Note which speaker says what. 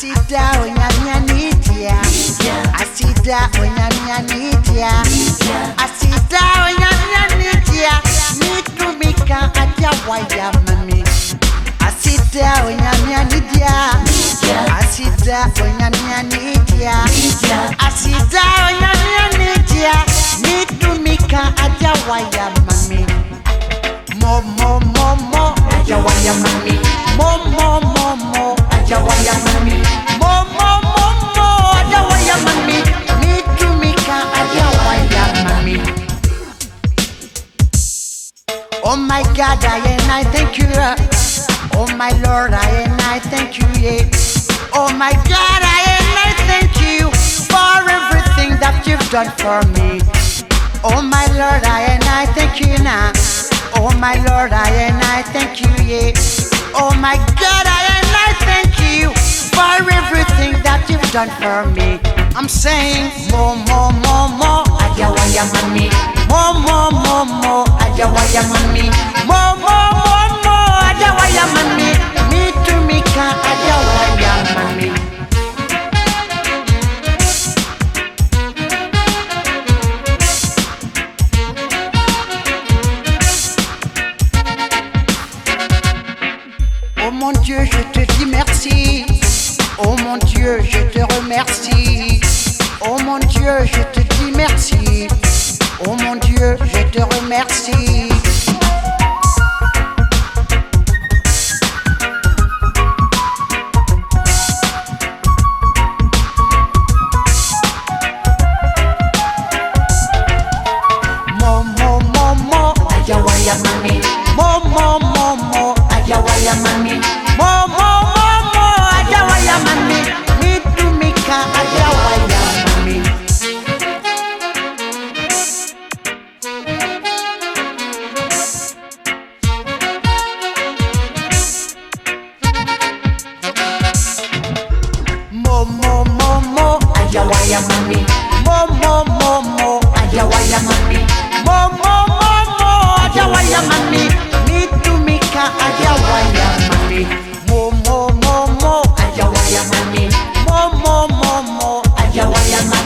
Speaker 1: asida onyamianitia asida onyamianitia asida onyamianitia mitumika atia waya mami. Asida onyamianitia asida onyamianitia asida onyamianitia mitumika atia waya mami. Mo mo mo mo atia waya mami. My God, I and I thank you. Oh my Lord, I and I thank you. Yeah. Oh my God, I and I thank you for everything that you've done for me. Oh my Lord, I and I thank you now. Oh my Lord, I and I thank you. Yeah. Oh my God, I and I thank you for everything that you've done for me. I'm saying more, more, more, more. Mami. More, more, more, Oh mon Dieu, je te dis merci. Oh mon Dieu, je te remercie. Ajawaya mami. Mo mo mo mo, ajawaya mami. Mo mo mo Mo mo mo mo, ajawaya mami. Mo mo mo mo, ajawaya mami. Mitumika ajawaya mami. Mo mo mo mo, ajawaya mami. Mo mo mo mo, ajawaya mami.